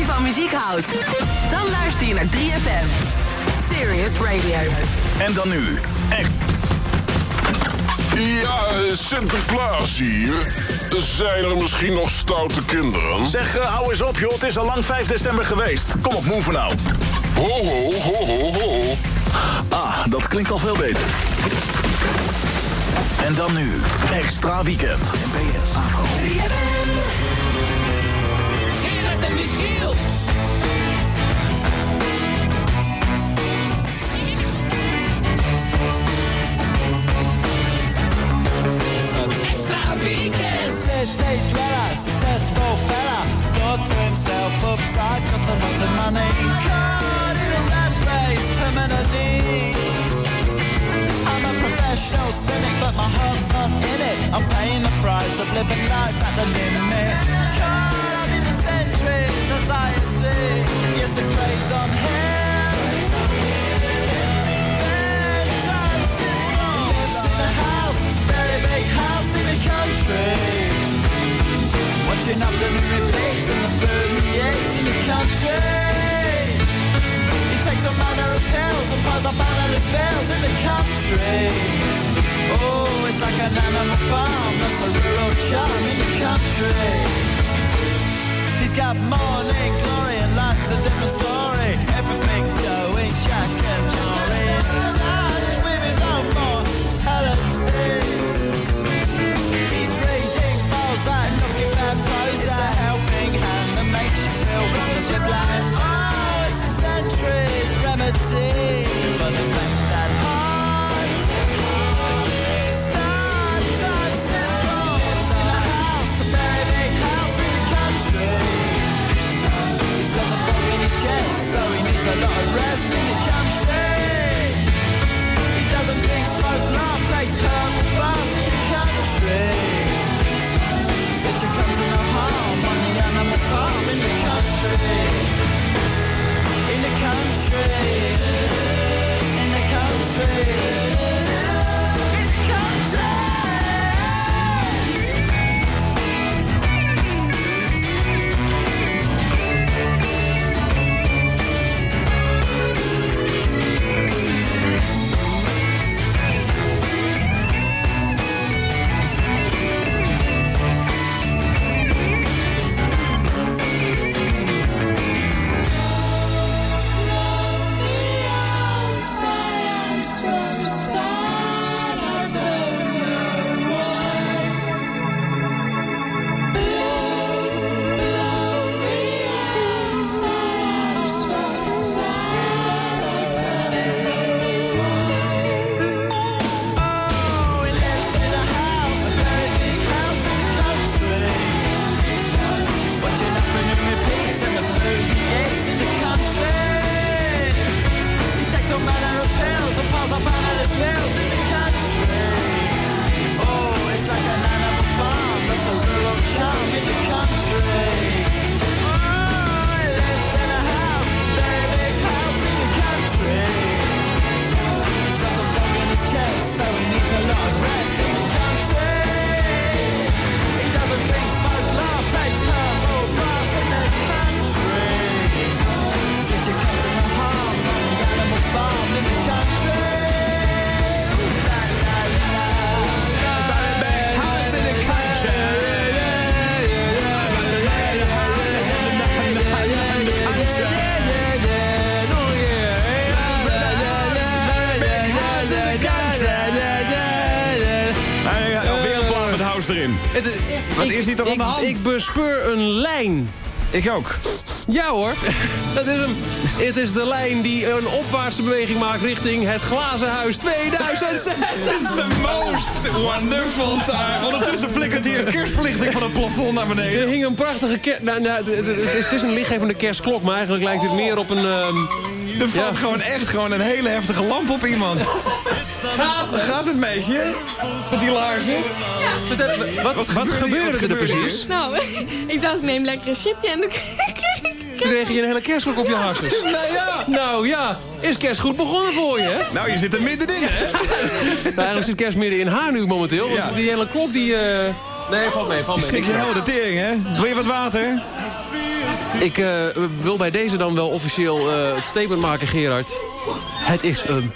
je van muziek houdt, dan luister je naar 3FM. Serious Radio. En dan nu, echt. Ja, Sinterklaas hier. Zijn er misschien nog stoute kinderen? Zeg, uh, hou eens op joh, het is al lang 5 december geweest. Kom op, move nou. Ho, ho, ho, ho, ho. Ah, dat klinkt al veel beter. En dan nu, extra weekend. NPS. City dweller, successful fella, thought to himself, oops, I've got a lot of money. Caught in a rat race, terminally. I'm a professional cynic, but my heart's not in it. I'm paying the price of living life at the limit. Caught in the centuries, anxiety. Yes, it plays on him. Lives in a house, very big house in the country. Watching afternoon repeats and the food he eats in the country. He takes a manner of pills and piles up analyst bills in the country. Oh, it's like an animal farm, that's a rural charm in the country. He's got morning glory and life's a different story. Everything's going jack and Jory touch with his own mortality. Ik- bespeur een lijn. Ik ook. Ja hoor, dat is hem. Het is de lijn die een opwaartse beweging maakt richting het Glazen Huis 2006. Dit is de most wonderful time. Ondertussen flikkert hier een kerstverlichting van het plafond naar Er beneden. hing een prachtige kerst... Nou, nou, het, is, het is een lichtgevende kerstklok, maar eigenlijk lijkt het meer op een... ehm, Er valt Ja. gewoon echt gewoon een hele heftige lamp op iemand. Gaat Gaat het meisje? Met die laarzen? Vertel, wat, wat, gebeurde Wat er precies? Nou, ik dacht, ik neem lekker een chipje en toen kreeg ik... Je een hele kerstklok op je hartjes. Nou ja. Nou ja, is kerst goed begonnen voor je, hè? Nou, je zit er middenin, hè? Nou, eigenlijk zit kerst midden in haar nu momenteel. Want Ja. die hele klok die... eh, Nee, valt mee, valt mee. Je helemaal de tering, hè? Wil je wat water? Ik eh, wil bij deze dan wel officieel eh, het statement maken, Gerard. Het is een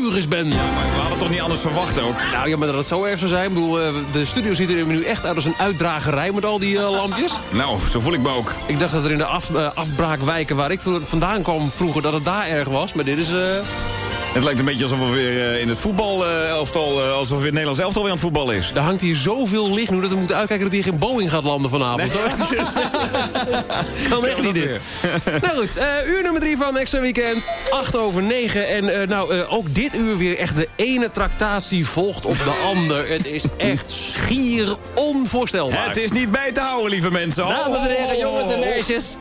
pleurisband. Maar we hadden toch niet anders verwacht ook? Nou ja, maar dat het zo erg zou zijn. Ik bedoel, eh, de studio ziet er nu echt uit als een uitdragerij met al die eh, lampjes. Nou, zo voel ik me ook. Ik dacht dat er in de af, eh, afbraakwijken waar ik vandaan kwam vroeger... dat het daar erg was, maar dit is... Het lijkt een beetje alsof we weer eh, in het voetbal eh, elftal, eh, alsof weer het Nederlands elftal weer aan het voetballen is. er hangt hier zoveel licht nu dat we moeten uitkijken dat hier geen Boeing gaat landen vanavond. Het. kan echt niet dit. nou goed, uur nummer drie van Extra Weekend. 8 over 9. En nou, ook dit uur weer echt de ene tractatie volgt op de ander. Het is echt schier onvoorstelbaar. Het is niet bij te houden, lieve mensen. Dames en heren, jongens en meisjes.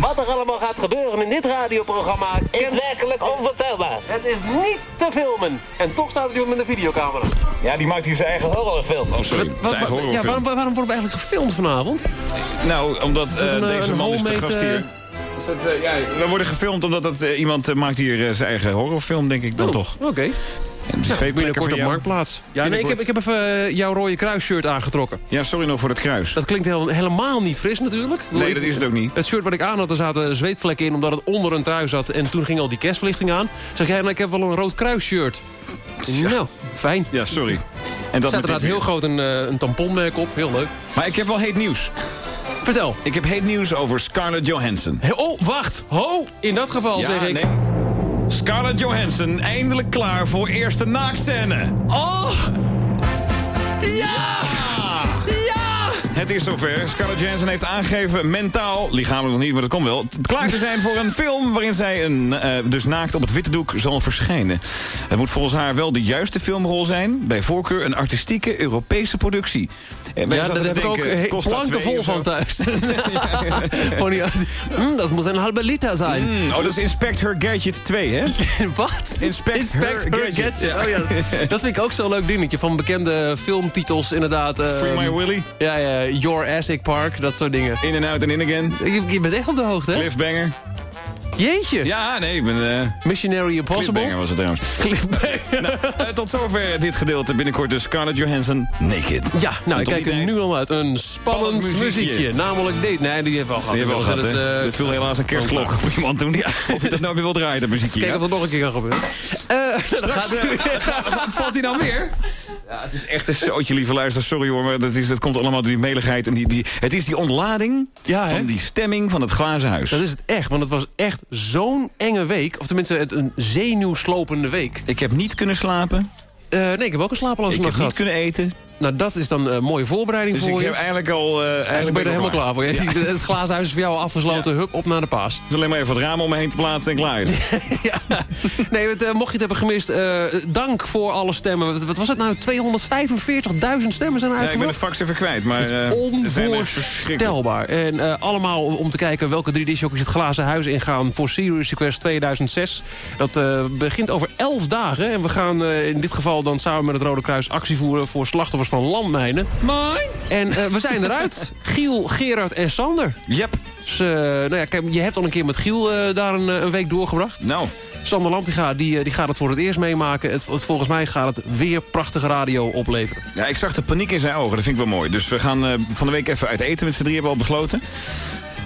Wat er allemaal gaat gebeuren in dit radioprogramma is werkelijk onvoorstelbaar. Het is niet te filmen. En toch staat het hier met een videocamera. Ja, die maakt hier zijn eigen horrorfilm. Oh, sorry. Wat- eigen wat- ja, horrorfilm. waarom, waarom worden we eigenlijk gefilmd vanavond? Nou, omdat eh, een, eh, deze een man is de homemade, gast hier. eh, dat, eh, ja, we worden gefilmd omdat dat, eh, iemand eh, maakt hier eh, zijn eigen horrorfilm, denk ik dan Oh, toch. Oké. En veel plekken Binnenkort op. Marktplaats. Ja, nee, ik heb, ik heb even eh, jouw rode kruisshirt aangetrokken. Ja, sorry nog voor het kruis. Dat klinkt heel- helemaal niet fris natuurlijk. Nee, ik- dat is het ook niet. Het shirt wat ik aan had, er zaten zweetvlekken in... omdat het onder een trui zat. En toen ging al die kerstverlichting aan. Zeg jij, nou, ik heb wel een rood kruisshirt. Nou, fijn. Ja, sorry. En Er dat staat meteen inderdaad heel groot een, eh, een tamponmerk op. Heel leuk. Maar ik heb wel heet nieuws. Vertel. Ik heb heet nieuws over Scarlett Johansson. Oh, wacht. Ho, in dat geval zeg ik... nee. Scarlett Johansson eindelijk klaar voor eerste naakscène. Oh! Ja! Ja! Het is zover. Scarlett Johansson heeft aangegeven mentaal, lichamelijk nog niet, maar dat komt wel, klaar te zijn voor een film waarin zij een, eh, dus naakt op het witte doek zal verschijnen. Het moet volgens haar wel de juiste filmrol zijn, bij voorkeur een artistieke Europese productie. En Ja, daar heb ik ook he- planken twee vol van thuis. Gewoon die, mm, dat moet een halve liter zijn. Hmm, oh, dat is Inspect Her Gadget 2, hè? Wat? Inspect Her Gadget, ja. Oh, ja. Dat vind ik ook zo'n leuk dingetje. Van bekende filmtitels inderdaad. eh, Free My Willy, Ja, ja, Your Asic Park, dat soort dingen. In and Out and In Again, Je, je bent echt op de hoogte, hè? Cliffbanger. Jeetje. Ja, nee, ik ben... eh Missionary Impossible. Cliffbanger was het trouwens. Cliffbanger. Eh, tot zover dit gedeelte. Binnenkort dus Scarlett Johansson naked. Ja, nou, ik kijk er nu al uit. Een spannend Spannend muziekje. muziekje. Namelijk dit. Nee, die hebben we al gehad. Die hebben we al gehad, Dat hè? eh, Dit viel helaas een kerstklok op iemand toen. Of je dat nou weer wil draaien, dat muziekje. Kijken ja? of het nog een keer kan gebeuren. Eh, dan gaat Valt hij dan weer? Ja, het is echt een zootje, lieve luister. Sorry hoor, maar dat, is, dat komt allemaal door die meligheid. En die, die, het is die ontlading Ja, hè? van die stemming van het glazen huis. Dat is het echt, want het was echt zo'n enge week. Of tenminste, een zenuwslopende week. Ik heb niet kunnen slapen. Eh, nee, ik heb ook een slapeloze Ik nacht heb niet gehad. kunnen eten. Nou, dat is dan een mooie voorbereiding Dus voor ik je. heb eigenlijk al... eh Eigenlijk ben je er helemaal klaar voor. Het glazen huis is voor jou al afgesloten. Hup, op naar de paas. Dus alleen maar even het raam om me heen te plaatsen en klaar is. het. ja. Nee, het, eh, mocht je het hebben gemist, eh, dank voor alle stemmen. Wat, wat was het nou? 245.000 stemmen zijn er Ja, ik ben de fax even kwijt, maar... Eh, onvoorstelbaar. En eh, allemaal om te kijken welke 3D-jockeys het glazen huis ingaan... voor Serious Request 2006. Dat eh, begint over 11 dagen. En we gaan eh, in dit geval dan samen met het Rode Kruis... actie voeren voor slachtoffers van landmijnen. En eh, we zijn eruit. Giel, Gerard en Sander. Yep. Dus, eh, nou ja, kijk, je hebt al een keer met Giel eh, daar een, een week doorgebracht. Nou, Sander Lantinga die, die gaat het voor het eerst meemaken. Het, het- volgens mij gaat het weer prachtige radio opleveren. ja, ik zag de paniek in zijn ogen. Dat vind ik wel mooi. Dus we gaan eh, van de week even uit eten met z'n drie hebben we al besloten.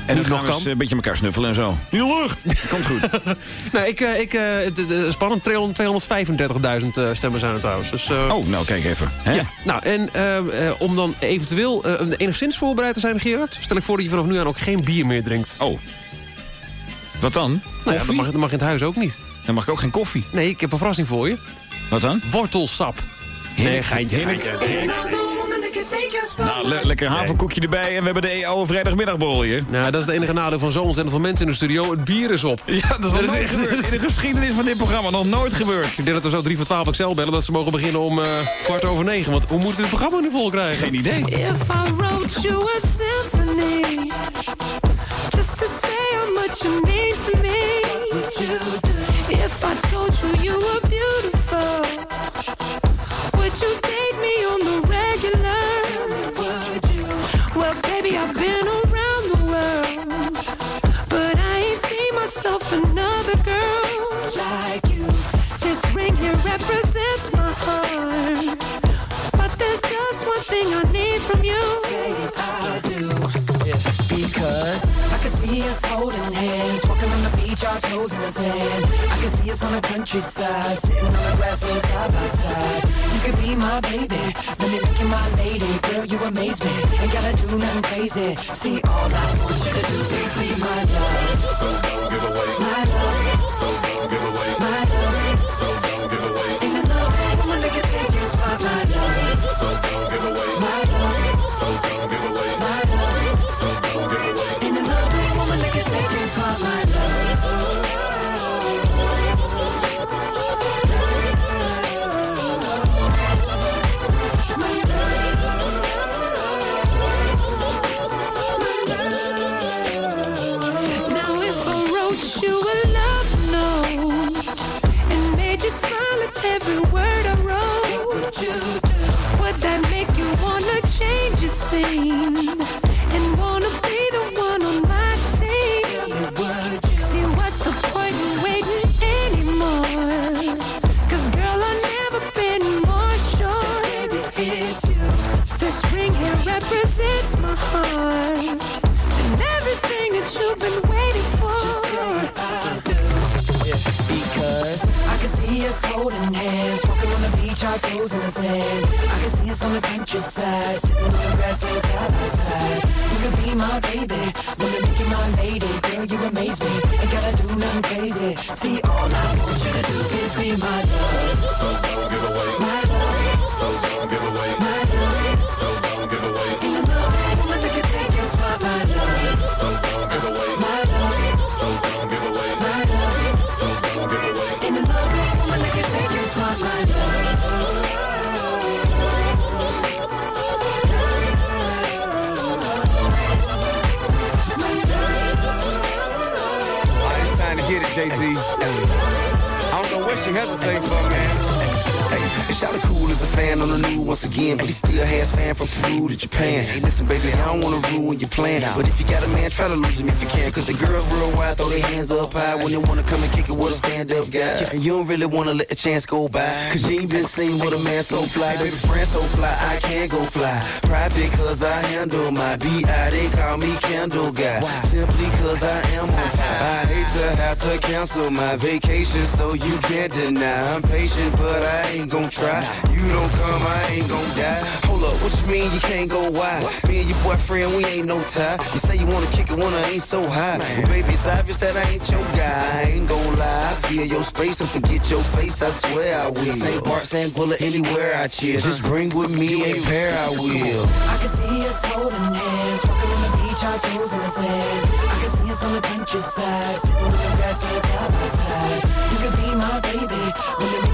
En het nog kan. een beetje elkaar snuffelen en zo. Lucht! Komt goed. Nou, ik, eh, ik, eh, spannend. 200 235.000 eh, stemmen zijn er trouwens. Dus, Oh, nou kijk even. Hè? Ja, nou, en om dan eventueel enigszins voorbereid te zijn, Gerard... stel ik voor dat je vanaf nu aan ook geen bier meer drinkt. Oh. Wat dan? Nou ja, dat mag, dat mag in het huis ook niet. Dan mag ik ook geen koffie. Nee, ik heb een verrassing voor je. Wat dan? Wortelsap. Nee, geintje, geintje. Nou, le- lekker haverkoekje erbij en we hebben de EO vrijdagmiddagborrel hier. Nou, dat is het enige nadeel van zo ontzettend veel mensen in de studio. Het bier is op. Ja, dat is nog Dat is nooit echt- gebeurd. In de geschiedenis van dit programma nog nooit gebeurd. Ik denk dat we zo 3 voor 12 Excel bellen... dat ze mogen beginnen om eh, kwart over negen. Want hoe moeten we dit programma nu vol krijgen? Geen idee. If I wrote you a symphony Just to say how much you mean to me If I told you you were beautiful Would you date me on the regular? I need from you. Say I do. because I can see us holding hands, walking on the beach, our toes in the sand. I can see us on the countryside, sitting on the grassland side by side. You could be my baby, let me make you my lady. Girl, you amaze me, ain't gotta do nothing crazy. See, all I want you to do is be my love. So don't give away. My love, So if you can. Cause the girls real wild, throw their hands up high when they wanna come and kick it with a stand up guy. And you don't really wanna let the chance go by. Cause you ain't been seen with a man so fly. Baby, friend so fly, I can't go fly. Private cause I handle my BI, they call me Candle Guy. Simply cause I am on fire. I hate to have to cancel my vacation, so you can't deny. I'm patient, but I ain't gon' try. You don't come, I ain't gon' die. Hold up, what you mean you can't go wide? Me and your boyfriend, we ain't no tie. You say you wanna kick it when I ain't so high. But baby, it's obvious that I ain't your guy. I ain't gon' lie. I feel your space and forget your face, I swear I will. St. Bart, St. Bullet, anywhere I chill. Just bring with me a pair, I will. I can see us holding hands, walking on the beach, our toes in the sand. I can see us on the countryside, sitting on the grass, grassland side by side. You could be my baby, when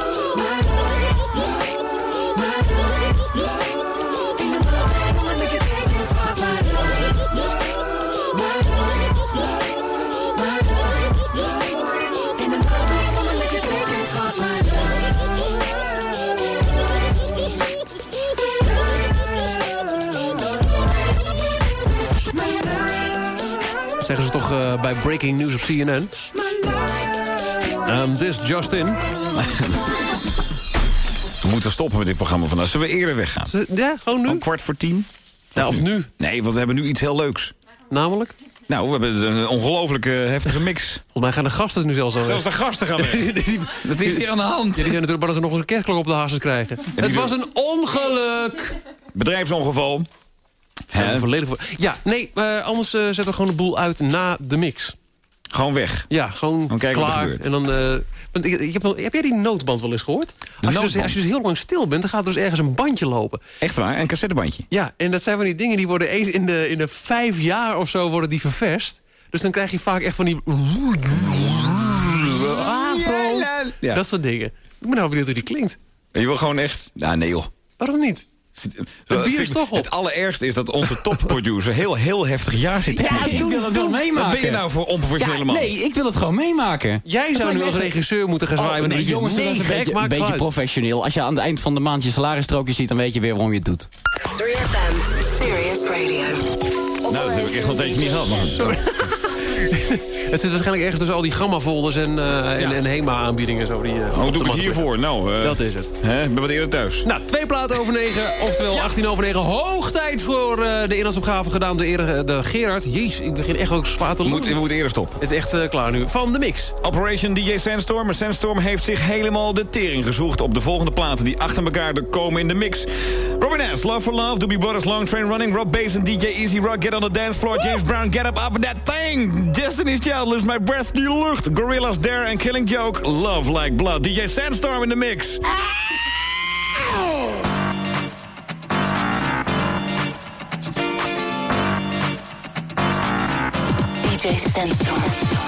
Eh, bij Breaking News op CNN? Um, this just in. We moeten stoppen met dit programma vandaag. Zullen we eerder weggaan? Ja, gewoon nu? Om kwart voor tien? Ja, of nu? Nee, want we hebben nu iets heel leuks. Namelijk? Nou, we hebben een ongelooflijke heftige mix. Volgens mij gaan de gasten nu zelfs al Zelfs de gasten gaan weg. Wat is hier aan de hand? Ja, die zijn natuurlijk bang dat ze nog een kerstklok op de harses krijgen. Het was een ongeluk! Bedrijfsongeval. Zijn volledig voor- Ja, nee, eh, anders eh, zetten we gewoon de boel uit na de mix. Gewoon weg. Ja, gewoon Dan kijken wat er klaar. gebeurt. En dan, eh, want ik, ik heb, heb jij die noodband wel eens gehoord? Als je, dus, als je dus heel lang stil bent, dan gaat er dus ergens een bandje lopen. Echt waar, een cassettebandje. Ja, en dat zijn van die dingen die worden eens in de, in de vijf jaar of zo worden die ververst. Dus dan krijg je vaak echt van die... Ja. Dat soort dingen. Ik ben nou benieuwd hoe die klinkt. Je wil gewoon echt... Nou, nee joh. Waarom niet? Het bier is toch op. Het allerergste is dat onze topproducer heel, heel heftig ja zit te Ja, ik wil het wel meemaken. Wat ben je nou voor onprofessionele Ja, man? nee, ik wil het gewoon meemaken. Jij Dat zou nu als regisseur moeten gaan zwaaien. Oh, met een nee, beetje, jongens, dat nee, is een beetje, een beetje professioneel. Als je aan het eind van de maand je salarisstrookje ziet... dan weet je weer waarom je het doet. 3FM, Serious Radio. Nou, dat heb ik echt nog een tijdje niet gehad. Maar... Het zit waarschijnlijk ergens tussen al die gamma-folders en, eh, en, en HEMA-aanbiedingen. Zo, die, de doe ik hiervoor? Nou, eh, Dat is het. Hè, ik ben wat eerder thuis. Nou, twee platen over negen, oftewel 18 over 9. Hoog tijd voor de inlandsopgave gedaan door eer- de Gerard. Jeez, ik begin echt ook zwaar te moeten, we moeten eerder stoppen. Het is echt klaar nu. Van de mix. Operation DJ Sandstorm. Sandstorm heeft zich helemaal de tering gezocht op de volgende platen die achter elkaar komen in de mix. Robin S, Love for Love, Doobie Brothers, Long Train Running, Rob Bass en DJ Easy Rock, Get on the Dance Floor, James Brown, Get Up Off That Thing, Destiny's Child, Lose My Breath, Die Lucht, Gorillaz Dare en Killing Joke, Love Like Blood. DJ Sandstorm in de mix. DJ Sandstorm.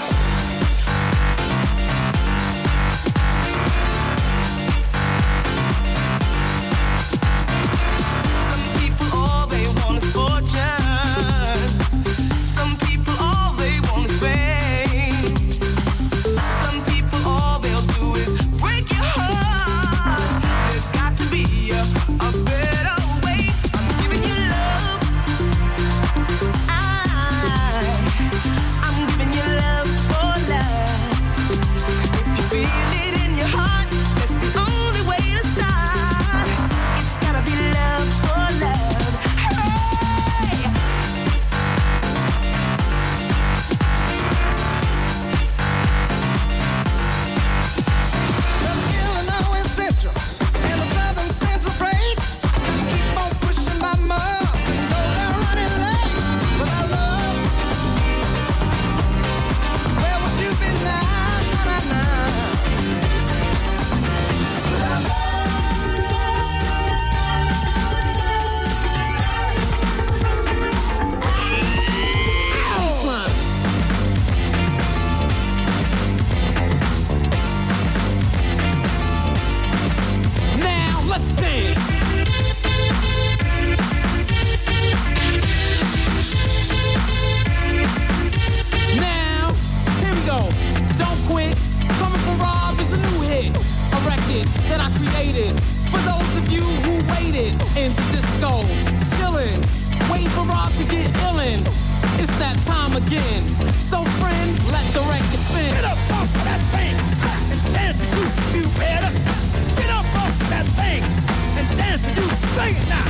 Sing it now.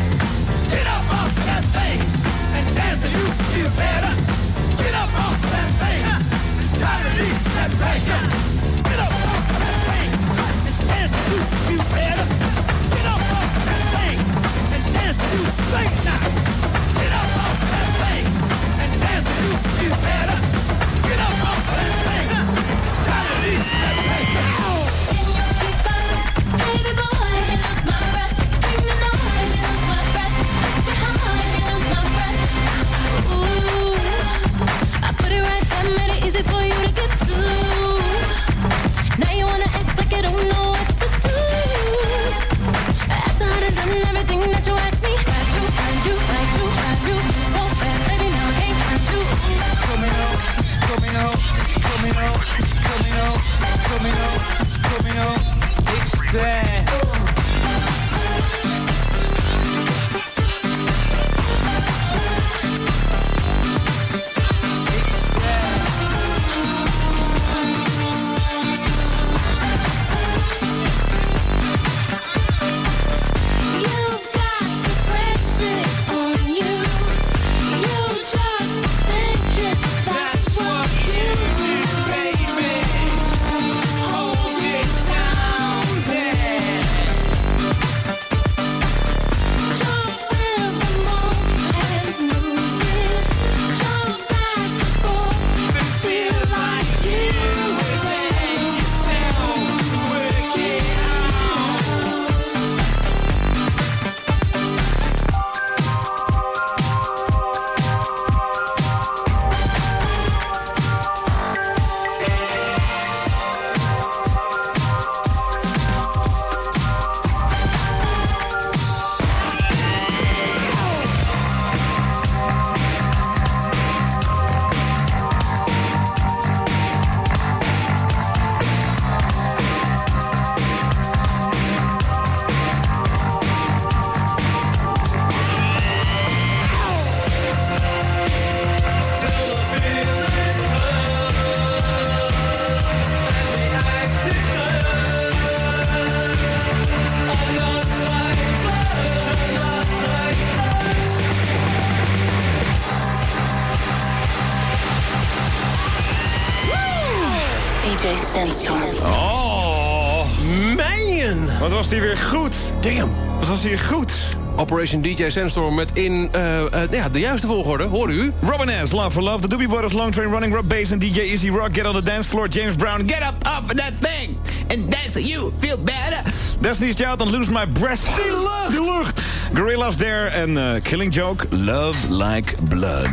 Operation DJ Sandstorm met in eh, eh, ja, de juiste volgorde, hoor u? Robin S, Love for Love, The Doobie Brothers, Long Train Running, Rob Bass en DJ Easy Rock, Get on the Dance Floor, James Brown, Get up off that thing, and dance you feel better. Destiny's Child, and Lose My Breath. Die lucht! Die lucht! Gorillas There en eh, Killing Joke, Love Like Blood.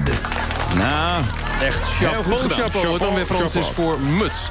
Nou, Echt chapeau, chapeau. Het dan weer Frans is Chapeau. voor muts.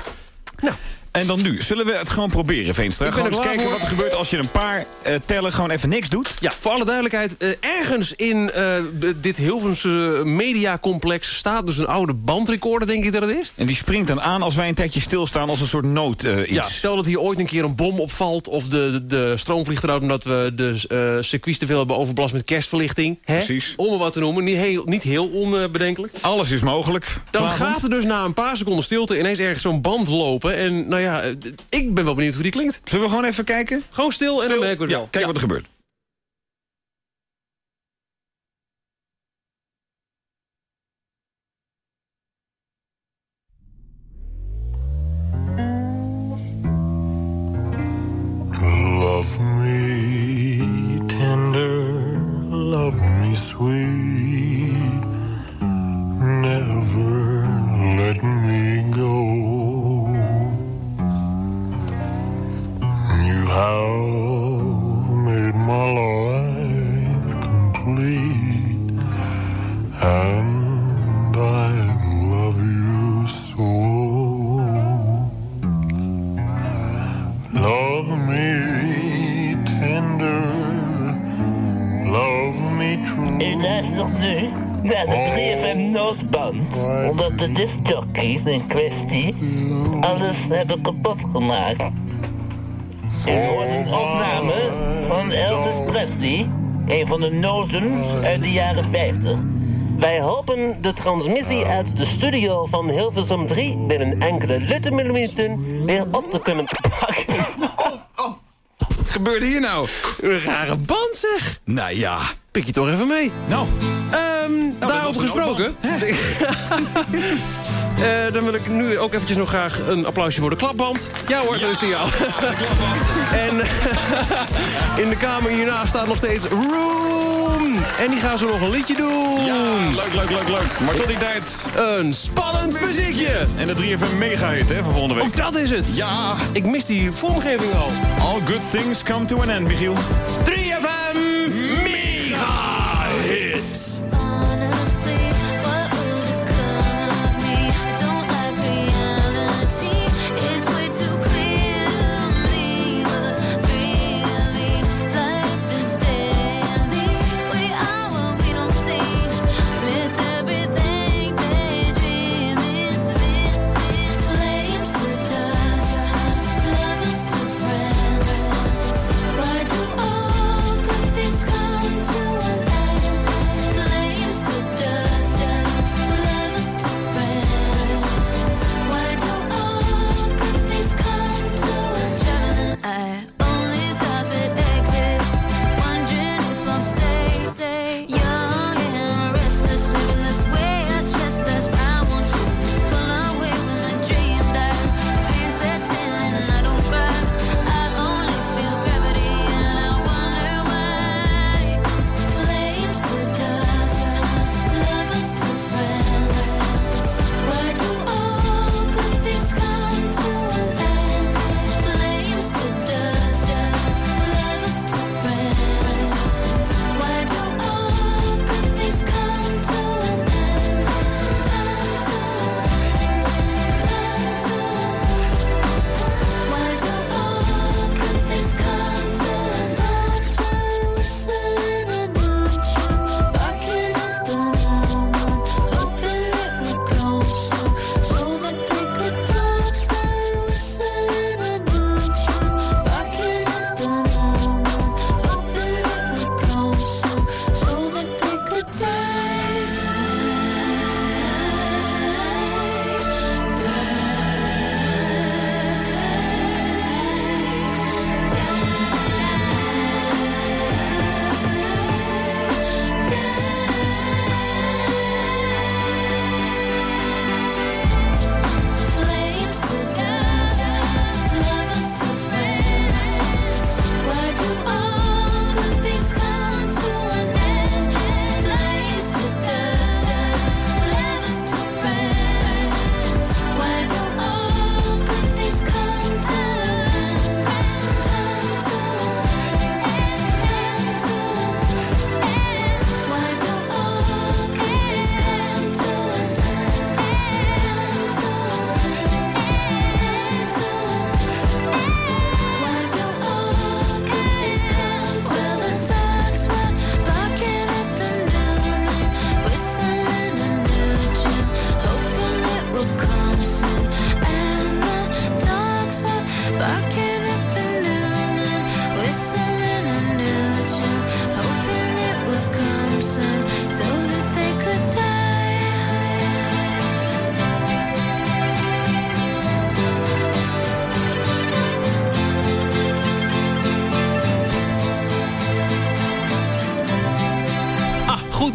En dan nu. Zullen we het gewoon proberen, Veenstra? Ik ben Gewoon er eens kijken voor. wat er gebeurt als je een paar eh, tellen gewoon even niks doet. Ja, voor alle duidelijkheid, eh, ergens in eh, dit Hilvense mediacomplex staat dus een oude bandrecorder, denk ik dat het is. En die springt dan aan als wij een tijdje stilstaan als een soort nood iets. Ja, stel dat hier ooit een keer een bom opvalt... of de, de, de stroom vliegt eruit omdat we de circuits te veel hebben overbelast met kerstverlichting. Hè? Precies. Om maar wat te noemen, niet heel, niet heel onbedenkelijk. Alles is mogelijk. Dan vanavond. gaat er dus na een paar seconden stilte ineens ergens zo'n band lopen. En nou ja, eh, d- ik ben wel benieuwd hoe die klinkt. Zullen we gewoon even kijken? Gewoon stil, en dan merken we het Ja, wel. kijk wat er gebeurt. Hebben kapot gemaakt. U hoort een opname van Elvis Presley, een van de nozen uit de jaren 50. Wij hopen de transmissie uit de studio van Hilversum 3 binnen enkele lutte minuten weer op te kunnen pakken. Wat gebeurt hier nou? Een rare band zeg. Nou ja. Pik je toch even mee. Nou. Ehm, daarover was een gesproken. Eh, dan wil ik nu ook eventjes nog graag een applausje voor de klapband. Ja hoor, dat is die al. en in de kamer hierna staat nog steeds Room. En die gaan zo nog een liedje doen. Ja, leuk, leuk, leuk, leuk. Maar tot die tijd... Een spannend muziekje. En de 3FM mega hit, hè, van volgende week. Ook dat is het. Ja. Ik mis die vormgeving al. All good things come to an end, Michiel. 3FM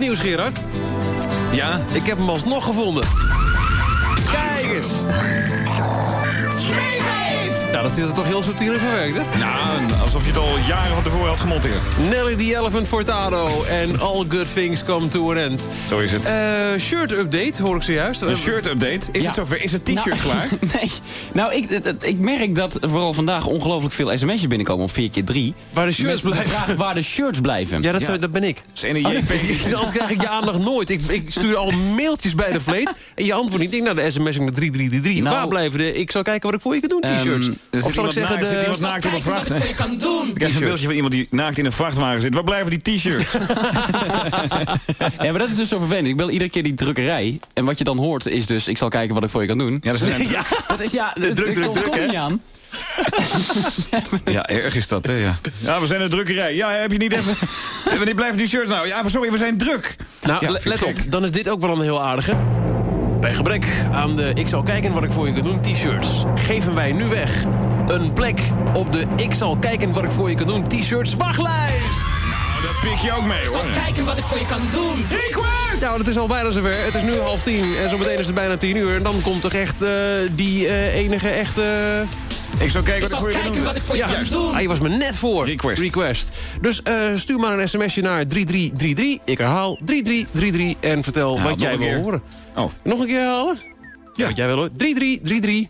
nieuws, Gerard. Ja? Ik heb hem alsnog gevonden. Kijk eens. Ja, dat is er toch heel subtiel in verwerkt, hè? Nou, alsof je het al jaren van tevoren had gemonteerd. Nelly the Elephant Furtado en All Good Things Come to an End. Zo is het. Eh, shirt update, hoor ik zojuist. Een shirt update. Is Ja. het zover? Is het t-shirt Nou, klaar? nee. Nou, ik, ik merk dat vooral vandaag ongelooflijk veel sms'jes binnenkomen op 4x3. Waar de shirts Met de blijven. vraag waar de shirts blijven. Ja, dat, dat ben ik. Oh, JP. Anders krijg ik je aandacht nooit. Ik, ik stuur al mailtjes bij de vleet en je antwoordt niet. Ik denk, nou, de sms'ing naar 3333. Nou, Waar blijven de... Ik zal kijken wat ik voor je kan doen, Ehm, t-shirts. Zit of zal ik zeggen, naakt- zit iemand de... naakt op een vracht. Wat je kan doen. Ik krijg een beeldje van iemand die naakt in een vrachtwagen zit. Waar blijven die t-shirts? Ja, maar dat is dus zo vervelend. Ik bel iedere keer die drukkerij. En wat je dan hoort is dus, ik zal kijken wat ik voor je kan doen. Ja, dat is een- ja dat is ja, het, druk, druk, komt druk, hè? niet aan. Ja, erg is dat, hè? Ja, ja we zijn een drukkerij. Ja, heb je niet even... Wanneer blijven die shirts nou? Ja, maar sorry, we zijn druk. Nou, Ja, ik let op. Dan is dit ook wel een heel aardige. Bij gebrek aan de Ik zal kijken wat ik voor je kan doen t-shirts... geven wij nu weg een plek op de Ik zal kijken wat ik voor je kan doen t-shirts wachtlijst. Nou, dat pik je ook mee, hoor. Kijken wat ik voor je kan doen. Nou, het is al bijna zover. Het is nu half tien en zo meteen is het bijna tien uur. En dan komt toch echt eh, die eh, enige echte... Ik zal kijken Ik wat ik zal voor je kan kijken doen. wat ik voor je Ja, kan doen. hij was me net voor. Request. Request. Dus eh, stuur maar een sms'je naar 3333. Ik herhaal 3333 en vertel Haal wat jij wil keer. horen. Oh, Nog een keer herhalen? Ja, wat jij wil horen. 3333. en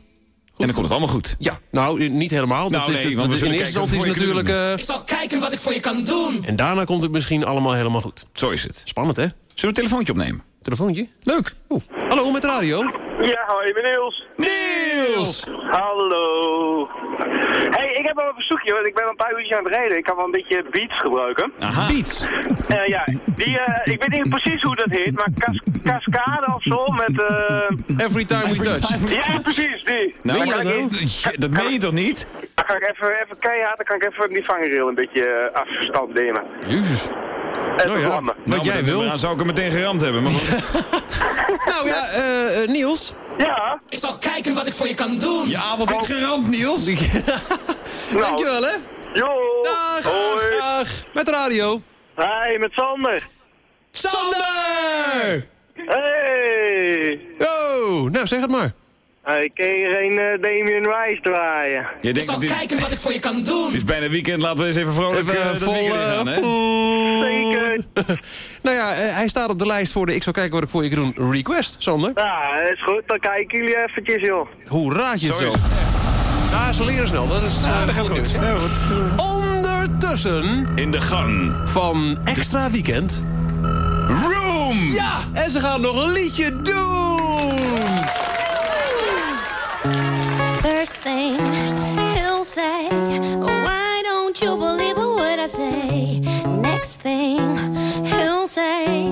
dan komt het allemaal goed. Ja, nou, niet helemaal. Nou, dat is, nee, dat want we in zullen eerste instantie is natuurlijk... eh, Ik zal kijken wat ik voor je kan doen. en daarna komt het misschien allemaal helemaal goed. Zo is het. Spannend, hè? Zullen we een telefoontje opnemen? Telefoontje. Leuk. Oeh. Hallo, met de radio. Ja, hoi, ik ben Niels. Niels! Hallo. hey, ik heb wel een verzoekje, want ik ben een paar uurtjes aan het rijden. Ik kan wel een beetje beats gebruiken. Aha. Beats. Eh, ja, die, eh, ik weet niet precies hoe dat heet, maar cas cascade of zo met... eh Every time we touch. Ja, precies, die. Nou, kan ik, dat, dat meen je toch niet? dan kan ik even, even keihard, dan kan ik even die vangrail een beetje afstand nemen. Jezus. En Nou ja, verbranden. wat Nou, jij wil. Dan zou ik hem meteen geramd hebben. Maar. Nou ja, eh, eh, Niels. Ja, Ik zal kijken wat ik voor je kan doen. Ja, wat is geramd, Niels? nou. Dankjewel, hè. Yo. Dag. Hoi. Dag. Met de radio. Hi, met Sander. Sander! Hey. Oh, nou zeg het maar. Hey, ken je geen eh, Damien Rice draaien? Je Ik denkt, zal het is, kijken wat ik voor je kan doen. het is bijna weekend, laten we eens even vrolijk Even, eh, eh, dat vol, weekend eh, hè? Zeker. Nou ja, eh, hij staat op de lijst voor de Ik zal kijken wat ik voor je kan doen request, Sander. Ja, is goed. Dan kijken jullie eventjes, joh. Hoe raad je het Zo. Ja, ze leren snel. Dat is Ja, eh, dat gaat goed. Goed. Ondertussen In de gang. van Extra Weekend. Room! Ja, en ze gaan nog een liedje doen. First thing he'll say, Why don't you believe what I say? Next thing he'll say,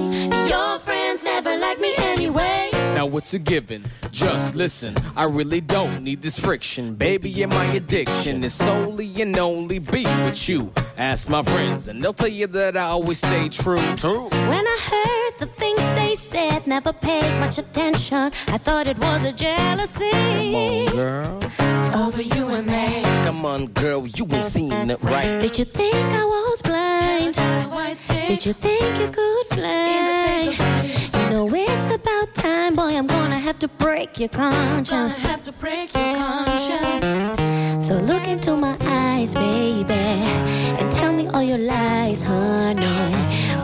Your friends never like me anyway. Now it's a given. Just listen, I really don't need this friction. Baby, and my addiction is solely and only be with you. Ask my friends, and they'll tell you that I always stay true. True. When I heard the things they said, never paid much attention. I thought it was a jealousy. Come on, girl. Over you and me. Come on, girl, you ain't seen it right. Did you think I was blind? Did you think you could fly? You know it's about time, boy. I'm gonna have to break your conscience. i have to break your conscience. So look into my eyes, baby, and tell me all your lies, honey.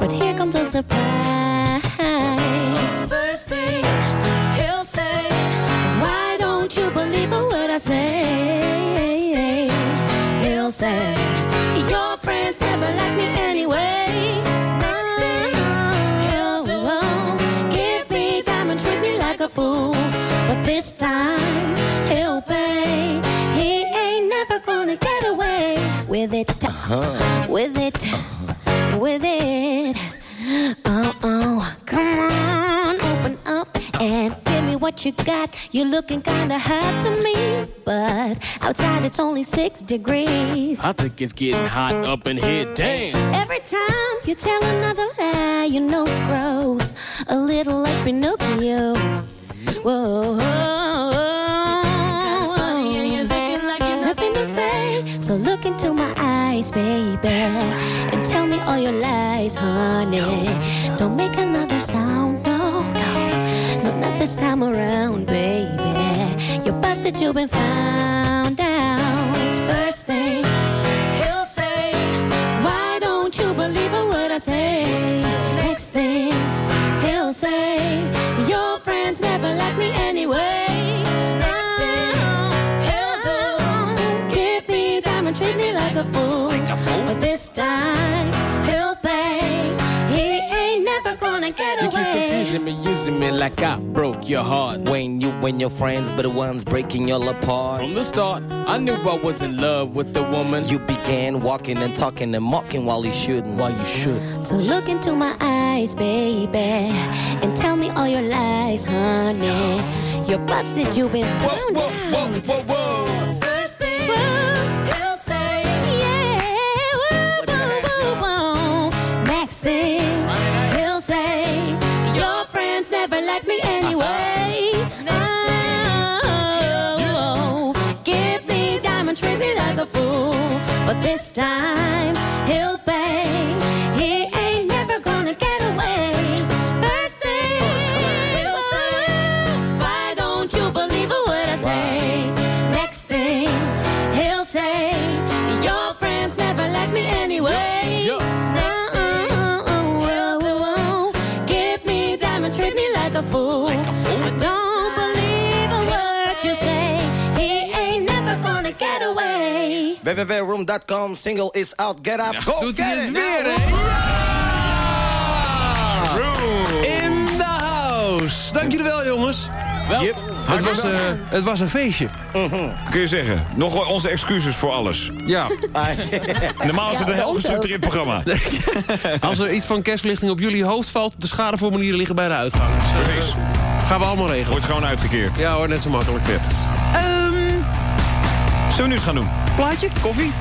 But here comes a surprise. First things he'll say, Why don't you believe a word I say? He'll say, Your friends never like me anyway. He'll oh, give me diamonds, treat me like a fool. But this time he'll pay. He ain't never gonna get away with it. Uh-huh. With it. With it. Oh, oh, come on, open up and give me what you got. You're looking kinda hot to me, but outside it's only six degrees. I think it's getting hot up in here. Damn. Every time you tell another lie, your nose grows a little like Pinocchio. Whoa. So look into my eyes, baby, and tell me all your lies, honey. Don't make another sound, no, no, no, not this time around, baby. You're busted, you've been found out. First thing he'll say, Why don't you believe a word I say? Next thing he'll say, Your friends never like me anyway. You keep me, using me like I broke your heart. When you and your friends but the ones breaking you all apart. From the start, I knew I was in love with the woman. You began walking and talking and mocking while you shouldn't. While you should. So look into my eyes, baby, and tell me all your lies, honey. You're busted, you've been found out. Whoa, whoa. Fool, but this time he'll pay. He www.room.com, single is out, get up, go Doet get hij het it. weer, hè? In the house. Dank jullie wel, jongens. Welkom. Het, was, eh, het was een feestje. Kun je zeggen. Nog onze excuses voor alles. Ja. Normaal is het een heel gestructureerd programma. Als er iets van kerstverlichting op jullie hoofd valt... de schadeformulieren liggen bij de uitgang. Dus, eh, Precies. gaan we allemaal regelen. Wordt gewoon uitgekeerd. Ja hoor, net zo makkelijk. Zullen we nu eens gaan doen? Plaatje? Koffie?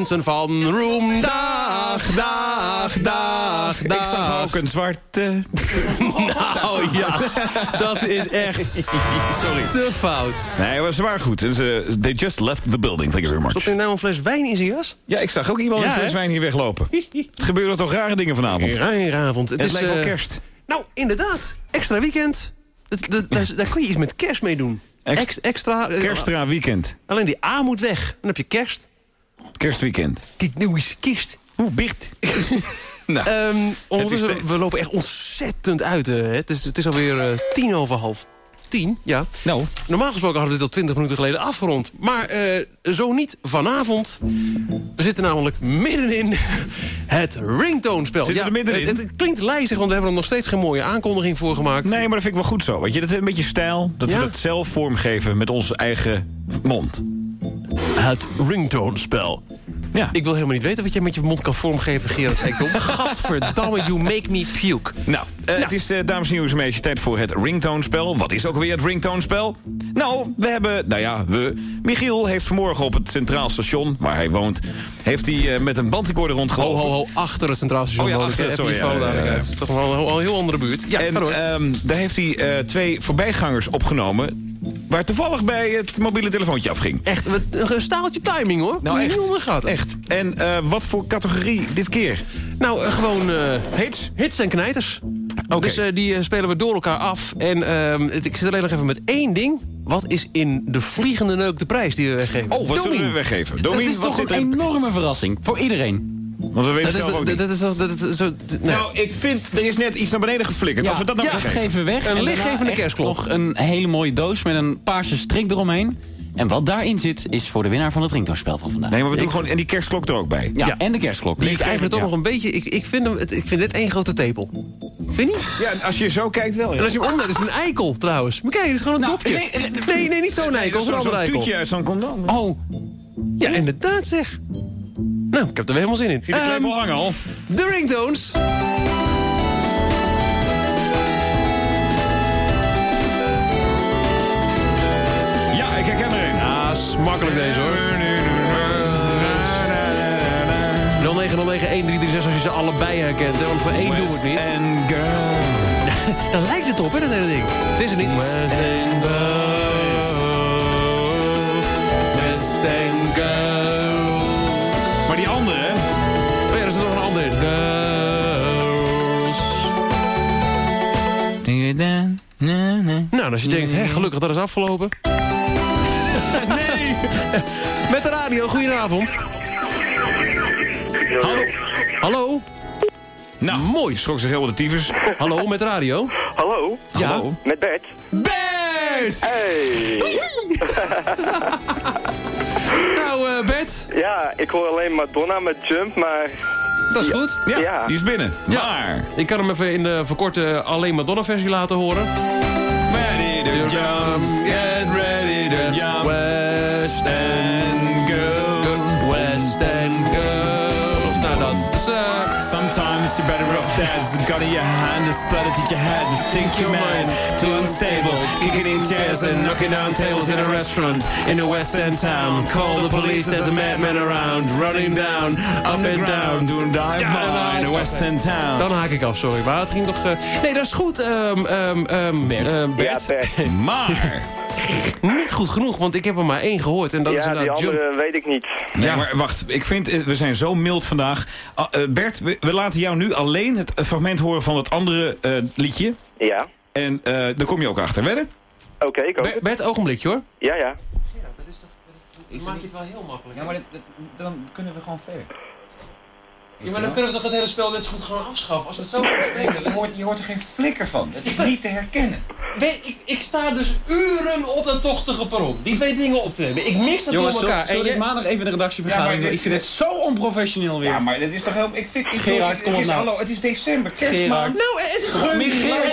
Mensen van Room. Dag, dag, dag, Ik zag ook een zwarte... Nou ja, dat is echt Sorry. te fout. Nee, het was zwaar goed. Dus, they just left the building. Thank you very much. Stop je nou een fles wijn in zijn jas? Ja, ik zag ook iemand Ja, een fles wijn hier weglopen. Het gebeuren toch rare dingen vanavond. Rijavond. Het, Het is lijkt wel eh, kerst. Nou, inderdaad. Extra weekend. Dat, dat, daar, daar kun je iets met kerst mee doen. Ex- Ex- extra. eh, weekend. Alleen die A moet weg. Dan heb je kerst. Kerstweekend. Kijk, nou eens kerst. Hoe bicht? nou, Ehm, ondertussen, we lopen echt ontzettend uit. eh, het, is, het is alweer eh, tien over half tien. Ja. nou, Normaal gesproken hadden we dit al twintig minuten geleden afgerond. Maar eh, zo niet vanavond. We zitten namelijk middenin het ringtone-spel. Zitten er middenin? Het, het klinkt lijzig, want we hebben er nog steeds geen mooie aankondiging voor gemaakt. nee, maar dat vind ik wel goed zo. Weet je, dat is een beetje stijl. Dat Ja? we dat zelf vormgeven met onze eigen mond. Het ringtone-spel. Ja. Ik wil helemaal niet weten wat jij met je mond kan vormgeven, Gerard Ekdom. Gadverdamme, you make me puke. Nou, eh, het is, eh, dames en heren, een beetje tijd voor het ringtone-spel. Wat is ook weer het ringtone-spel? Nou, we hebben, nou ja, we... Michiel heeft vanmorgen op het Centraal Station, waar hij woont... heeft hij eh, met een bandrecorder Ho, rondgelopen. ho, ho, achter het Centraal Station. Oh ja, achter, hè. sorry, ja. Het is toch wel een, heel andere buurt. Ja, en ehm, daar heeft hij twee voorbijgangers opgenomen... waar toevallig bij het mobiele telefoontje afging. Echt, een staaltje timing, hoor. Nou, echt. niet onderschatten. Echt. En eh, wat voor categorie dit keer? Nou, eh, gewoon... eh, Hits? Hits en knijters. Oké. Dus eh, die spelen we door elkaar af. En ehm, het- ik zit alleen nog even met één ding. Wat is in de vliegende neuk de prijs die we weggeven? Oh, wat zullen Domien. we weggeven? Dat Domien, is wat toch een enorme verrassing. Voor iedereen. Want we weten Dat is, zelf ook dat, niet. dat is, dat, dat is zo... nee. Nou, ik vind, er is net iets naar beneden geflikkerd. Als we dat nou ja, weggeven. geven we weg. Een En lichtgevende kerstklok. Nog een hele mooie doos met een paarse strik eromheen. En wat daarin zit, is voor de winnaar van het ringtoonspel van vandaag. Nee, maar we doen gewoon... En die kerstklok er ook bij. Ja, en de kerstklok. Die heeft eigenlijk toch ja. nog een beetje... Ik, ik, vind hem, ik vind dit één grote tepel. Vind je niet? Ja, als je zo kijkt wel, ja. En als je hem omdraait, is het een eikel trouwens. Maar kijk, het is gewoon een Nou, dopje. nee, Nee, nee, nee, niet zo'n Nee, eikel. dat is zo'n eikel. tuutje uit zo'n condoom. Oh, Ja, inderdaad zeg. Nou, ik heb er weer helemaal zin in. Zie de klepel hangen al? de ringtones. Ja, ik herken er een. Ja, smakkelijk deze hoor. 0909-1336 als je ze allebei herkent. Hè? Want voor één doen we het niet. And girl. Daar lijkt het op, hè, dat hele ding. Het is er niet. West End West End Girls. Nou, en als je denkt, hè, gelukkig dat is afgelopen. Nee! Met de radio, goedenavond. Hallo. Hallo? Nou, mooi. Schrok zich heel de tyfus. Hallo, met de radio. Hallo, Ja. Hallo. met Bert. Bert! Hey! Nou, eh, Bert, ja, ik hoor alleen Madonna met Jump, maar dat is goed. Ja, Ja. die is binnen. Ja. Maar... Ik kan hem even in de verkorte alleen Madonna-versie laten horen. Ready to jump, get ready to jump. West And go. West End Girls. Nou, dat is... you're better off dead. Gun in your hand, a splatter to your head. Think you're mad, too unstable. Kicking in chairs and knocking down tables in a restaurant in a West End town. Call the police, there's a madman around. Running down, up and down. Doing dive Ja, in a West End town. dan haak ik af, sorry. Maar het ging toch... eh, Nee, dat is goed, ehm, ehm, ehm, Bert. eh, ja, Bert. Bert. Maar... Niet goed genoeg, want ik heb er maar één gehoord. En dat is Ja, die inderdaad Jump. andere weet ik niet. Nee, Ja. maar wacht. Ik vind, eh, we zijn zo mild vandaag. Ah, eh, Bert, we, we laten jou nu alleen het fragment horen van het andere eh, liedje. Ja, En eh daar kom je ook achter, wedden? oké, ik ook. Bert, Bert, ogenblikje hoor. Ja, ja. Ik maak je het wel heel makkelijk. Ja, maar dan kunnen we gewoon verder. Ja, maar dan kunnen we toch het hele spel net zo goed gewoon afschaffen als we het zo kunnen spelen. Je hoort, je hoort er geen flikker van. Het is niet te herkennen. Weet, ik, ik sta dus uren op dat tochtige perron. Die twee dingen op te nemen. Ik mix dat jongens, door zullen, elkaar. zullen we En dit je- maandag even de redactievergadering Ja, dit- Ik vind het zo onprofessioneel weer. Ja, maar dat is toch heel... Ik vind, ik Gerard, het kom op is, nou. Hallo, het is december, kerstmaand. Nou, het, me,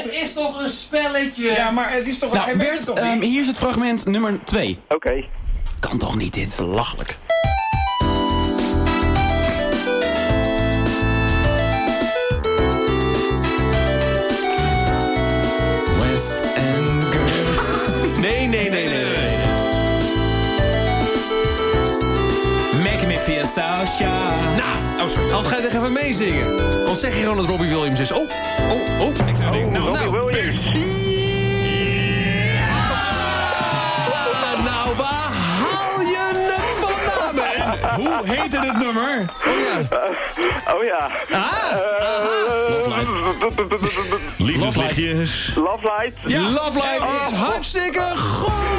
het is toch een spelletje? Ja, maar het is toch... nou, het Bert, toch ehm, niet? hier is het fragment nummer 2. Oké. Kan toch niet dit? Belachelijk. Sorry. als ga je toch even meezingen. Dan zeg je gewoon dat Robbie Williams is. Oh, oh, oh. Ik zou denken, nou, nou, Williams. nou, waar haal je het vandaan, man? Hoe heette dit nummer? Oh ja. oh ja. Liefdeslichtjes. Love Light. Love Light is hartstikke goed.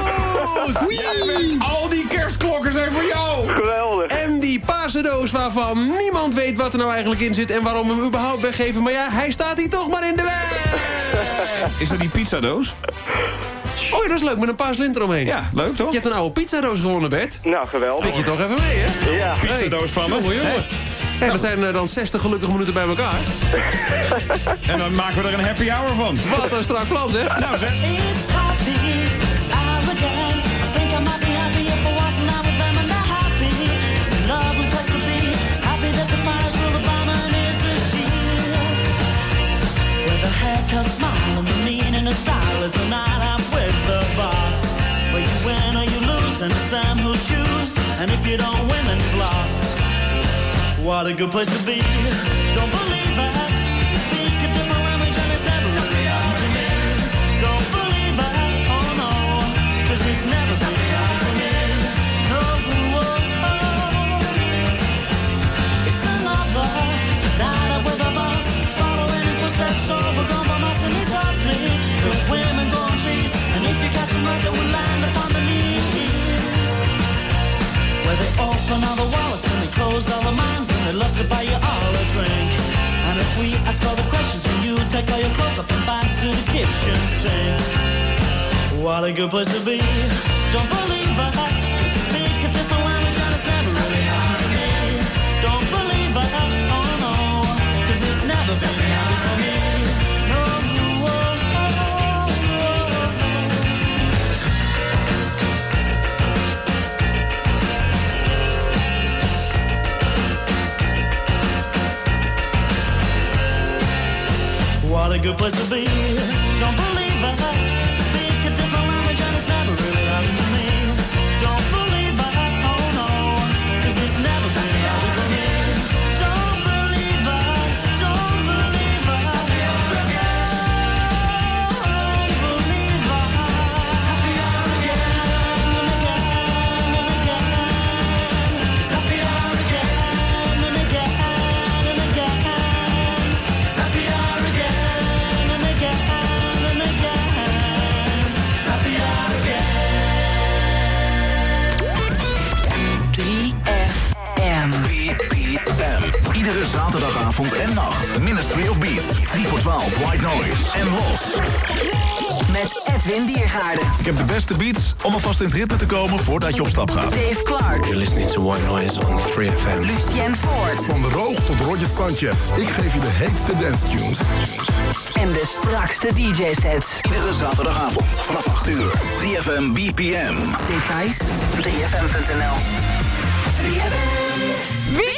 Al die kerstklokken zijn voor jou. Geweldig. En die paarsendoos waarvan niemand weet wat er nou eigenlijk in zit... en waarom we hem überhaupt weggeven. Maar ja, hij staat hier toch maar in de weg. Is dat die pizzadoos? Oh, ja, dat is leuk, met een paars lint eromheen. Ja, leuk toch? Je hebt een oude pizzadoos gewonnen, Bert. Nou, geweldig. Pik je toch even mee, hè? Ja. Pizzadoos van me. Jongen, jongen. Hey. Dat zijn eh, dan 60 gelukkige minuten bij elkaar. En dan maken we er een happy hour van. Wat een strak plan, zeg. Nou zeg. Haircut, smile, and the meaning of style is a night out with the boss. Where you win or you lose, and it's them who choose. And if you don't win, then you've lost. What a good place to be. Don't believe it. 'cause a different language and it's never really to me. Don't believe. Oh no. 'cause it's never to buy you all a drink. And if we ask all the questions and you take all your clothes up and back to the kitchen sink. What a good place to be. Don't believe it. 'cause you speak a different language and it's never really happened to me. Don't believe it. Oh no. 'cause it's never been happened for me. What a good Iedere zaterdagavond en nacht. Ministry of Beats. 3 voor 12 White Noise. En Los. Met Edwin Diergaarde. Ik heb de beste beats om alvast in het ritme te komen voordat je op stap gaat. Dave Clark. You're listening to White Noise on 3FM. Lucien Ford. Van de Roog tot Roger Sanchez. Ik geef je de heetste dance tunes. En de strakste DJ-sets. Iedere zaterdagavond vanaf 8 uur. 3FM BPM. Details 3fm.nl 3FM.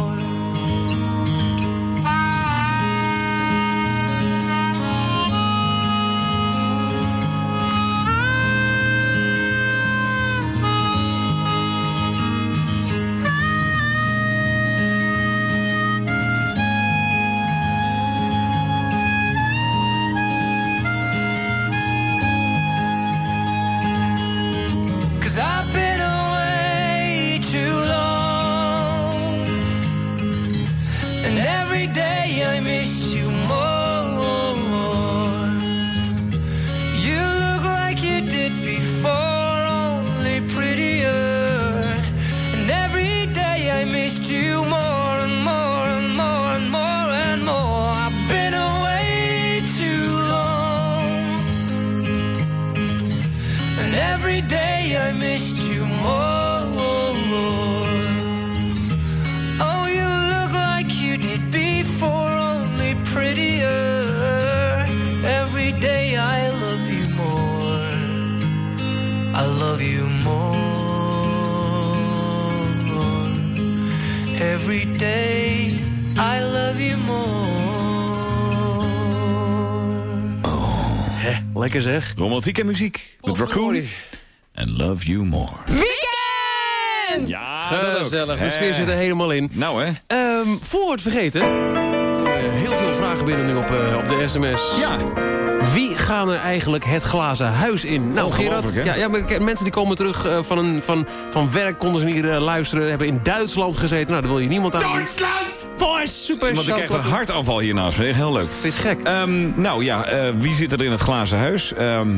Zeg. Romantieke muziek. Met Raccoon. En Love You More. Weekend! Ja, dat ook. Gezellig, de sfeer zit er helemaal in. Nou hè. Ehm, voor het vergeten, veel vragen binnen nu op, eh, op de sms. Ja. Wie gaan er eigenlijk het glazen huis in? Nou, Ongelooflijk, Gerard, ja, ja, mensen die komen terug eh, van, een, van, van werk, konden ze niet eh, luisteren, hebben in Duitsland gezeten. Nou, daar wil je niemand aan. Duitsland! Voice! Super! Want ik krijg een hartaanval hiernaast me. Heel leuk. Vind je het gek? Ehm, nou ja, wie zit er in het glazen huis? Ehm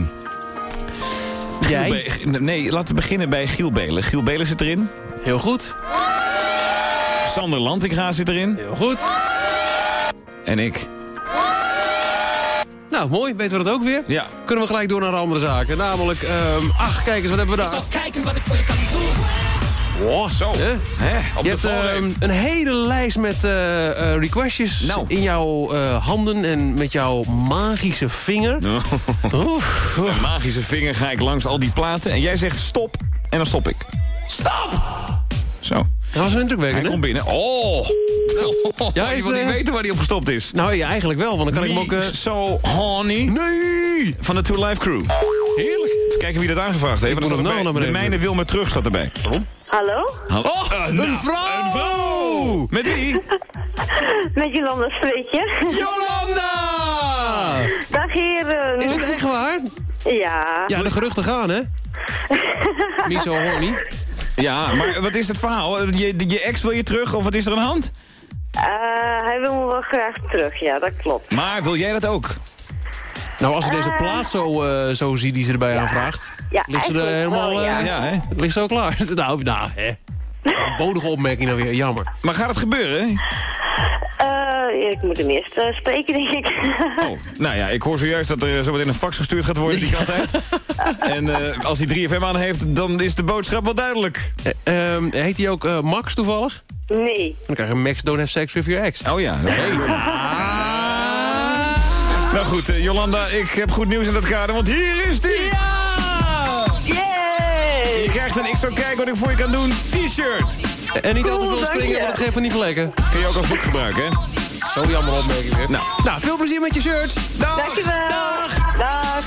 Jij? Nee, laten we beginnen bij Giel Belen. Giel Belen zit erin. Heel goed. Sander Lantinga zit erin. Heel goed. En ik. Nou, mooi. Weten we dat ook weer? Ja. Kunnen we gelijk door naar andere zaken. Namelijk, ehm, ach, kijk eens, wat hebben we daar? kijken wat ik voor je kan doen. Oh, zo. Op Je de hebt ehm, een hele lijst met eh, eh, requestjes Nou. in jouw eh, handen en met jouw magische vinger. Oef. Met een magische vinger ga ik langs al die platen. En jij zegt stop. En dan stop ik. Stop! Zo. Dat was een indrukwekkend, Hij komt binnen. Oh! Ja, is wil niet de- weten waar hij op gestopt is. Nou, ja, eigenlijk wel, want dan kan ik hem ook... eh, So honey. Nee! Van de Two Life Crew. Heerlijk. Even kijken wie dat aangevraagd heeft. Ik moet nou De mijne wil me terug staat erbij. Waarom? Hallo? Hallo? Oh, een vrouw! Een vrouw! Met wie? Met Jolanda Spreetje. Jolanda! Dag heren. Is het echt waar? Ja. Ja, de geruchten gaan, hè? Niet zo horny. Ja, maar wat is het verhaal? Je, je ex wil je terug of wat is er aan de hand? Eh, hij wil me wel graag terug, ja, dat klopt. Maar wil jij dat ook? Nou, als ik deze plaat zo, eh, zo zie die ze erbij aanvraagt... Ja, ligt ze er helemaal... wel, ja. eh, Ja, hè? Ligt zo klaar. nou, nou, hè. Een bodige opmerking dan weer, jammer. Maar gaat het gebeuren? Eh, ik moet hem eerst eh, spreken, denk ik. Oh, nou ja, ik hoor zojuist dat er zometeen een fax gestuurd gaat worden die kant uit. En eh, als hij 3FM aan heeft, dan is de boodschap wel duidelijk. Eh, ehm, heet hij ook eh, Max toevallig? nee. Dan krijg je Max Don't Have Sex With Your Ex. Oh ja. Hey. Nou goed, Jolanda, ik heb goed nieuws in dat kader, want hier is die! Yay! Je krijgt een Ik zou kijken wat ik voor je kan doen t-shirt. En niet al te Cool, veel springen, want dat geeft van niet vlekken. Kun je ook als boek gebruiken, hè? Zo jammer opmerking weer. Nou. nou, veel plezier met je shirt. Dag! Dankjewel. Dag. Dag.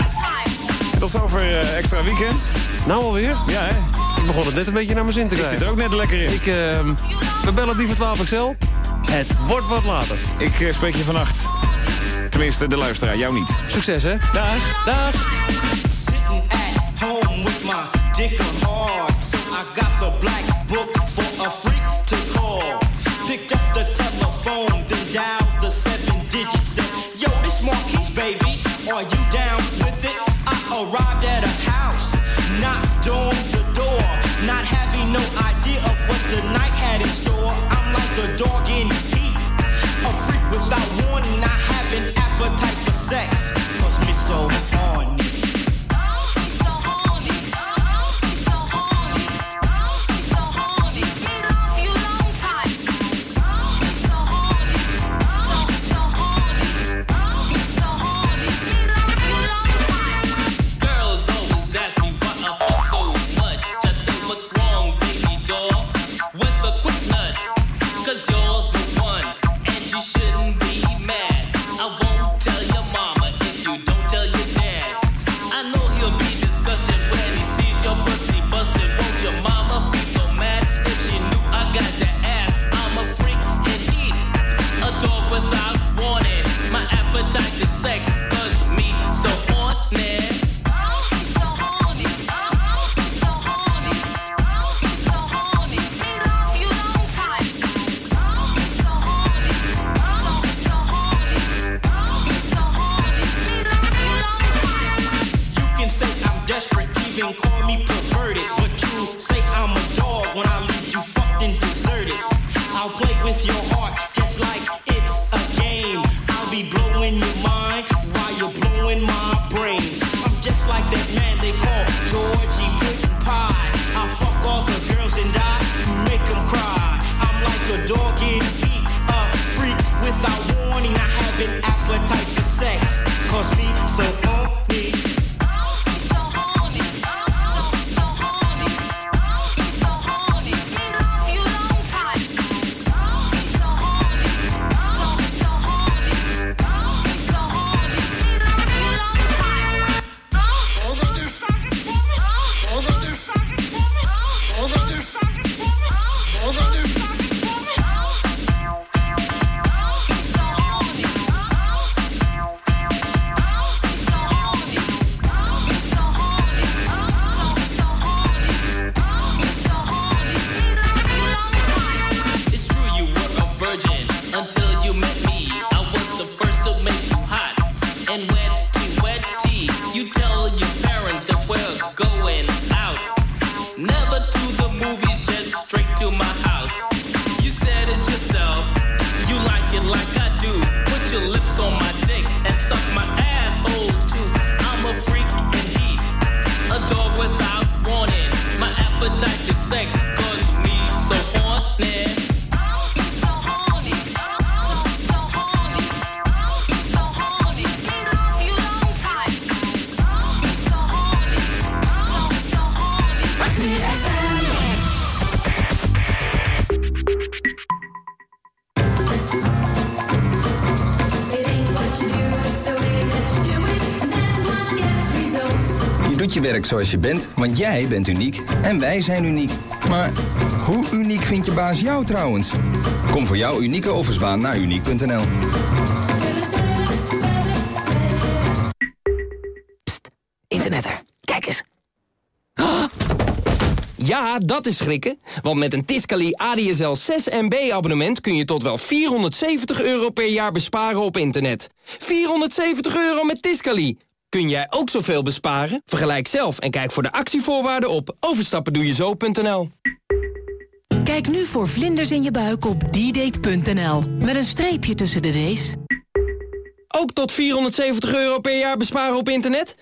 Tot zover eh, extra weekend. Nou alweer? Ja, hè? Ik begon het net een beetje naar mijn zin te Ik krijgen. zit er ook net lekker in. Ik, ehm we bellen die voor 12 XL. Het wordt wat later. Ik eh, spreek je vannacht. Tenminste, de luisteraar, jou niet. Succes, hè? Dag. Dag. Zoals je bent, want jij bent uniek en wij zijn uniek. Maar hoe uniek vindt je baas jou trouwens? Kom voor jouw unieke offersbaan naar uniek.nl. Internetter, kijk eens. Ja, dat is schrikken. Want met een Tiscali ADSL 6 MB abonnement kun je tot wel 470 euro per jaar besparen op internet. 470 euro met Tiscali. Kun jij ook zoveel besparen? Vergelijk zelf en kijk voor de actievoorwaarden op overstappendoejezo.nl. Kijk nu voor vlinders in je buik op ddate.nl. Met een streepje tussen de d's. Ook tot 470 euro per jaar besparen op internet?